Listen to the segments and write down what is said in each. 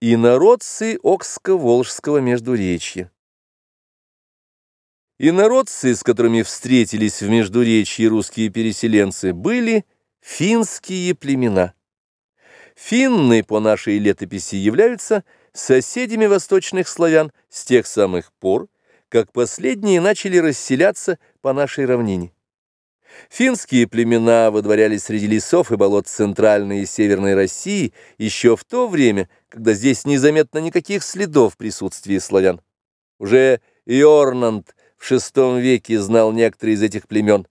Инородцы Окско-Волжского Междуречья Инородцы, с которыми встретились в Междуречье русские переселенцы, были финские племена. Финны по нашей летописи являются соседями восточных славян с тех самых пор, как последние начали расселяться по нашей равнине. Финские племена водворялись среди лесов и болот Центральной и Северной России еще в то время, когда здесь незаметно никаких следов присутствия славян. Уже Йорнанд в VI веке знал некоторые из этих племен.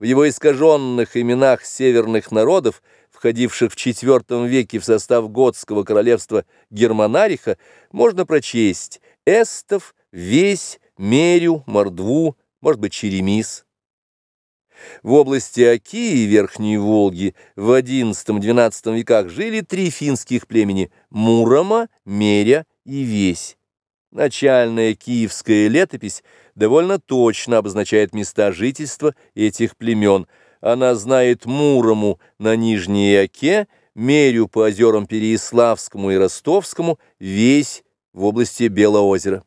В его искаженных именах северных народов, входивших в IV веке в состав готского королевства Германариха, можно прочесть эстов, весь, мерю, мордву, может быть, черемис. В области Оки и Верхней Волги в XI-XII веках жили три финских племени – Мурома, Меря и Весь. Начальная киевская летопись довольно точно обозначает места жительства этих племен. Она знает Мурому на Нижней Оке, Мерю по озерам Переяславскому и Ростовскому, Весь в области Белоозера.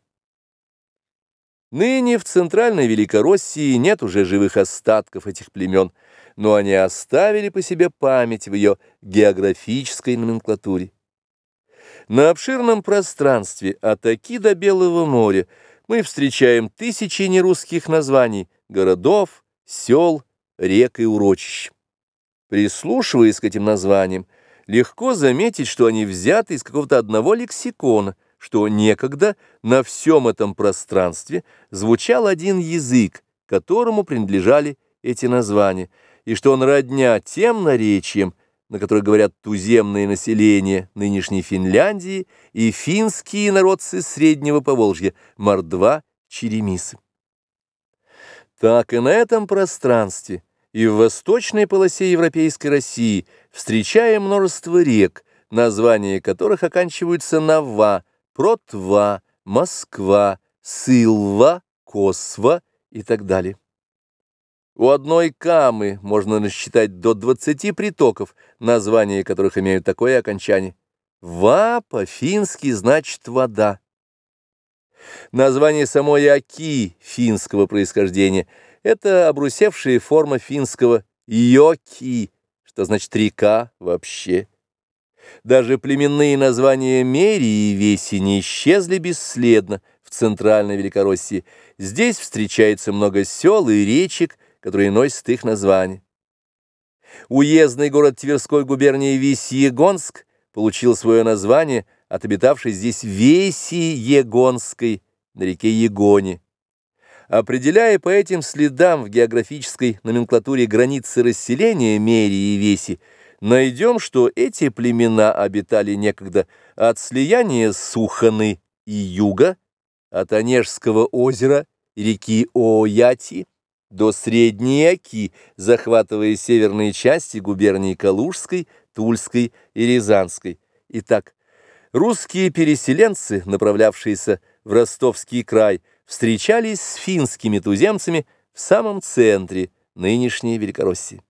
Ныне в Центральной Великороссии нет уже живых остатков этих племен, но они оставили по себе память в ее географической номенклатуре. На обширном пространстве от Оки до Белого моря мы встречаем тысячи нерусских названий городов, сел, рек и урочищ. Прислушиваясь к этим названиям, легко заметить, что они взяты из какого-то одного лексикона – что некогда на всем этом пространстве звучал один язык, которому принадлежали эти названия, и что он родня тем наречиям, на которых говорят туземное население нынешней Финляндии и финские народцы Среднего Поволжья, мордва, черемисы. Так и на этом пространстве и в восточной полосе Европейской России встречаем множество рек, названия которых оканчиваются на «ва», Протва, Москва, Сылва, Косва и так далее. У одной камы можно насчитать до 20 притоков, названия которых имеют такое окончание. Ва по-фински значит «вода». Название самой Аки финского происхождения – это обрусевшая форма финского «йоки», что значит «река» вообще. Даже племенные названия Мерии и Веси не исчезли бесследно в Центральной Великороссии. Здесь встречается много сел и речек, которые носят их название. Уездный город Тверской губернии Весьегонск получил свое название от обитавшей здесь Веси Егонской на реке Егоне. Определяя по этим следам в географической номенклатуре границы расселения Мерии и Веси, найдем, что эти племена обитали некогда от слияния Суханы и Юга, от Онежского озера реки Ояти до Средней Оки, захватывая северные части губернии Калужской, Тульской и Рязанской. Итак, русские переселенцы, направлявшиеся в Ростовский край, встречались с финскими туземцами в самом центре нынешней Великороссии.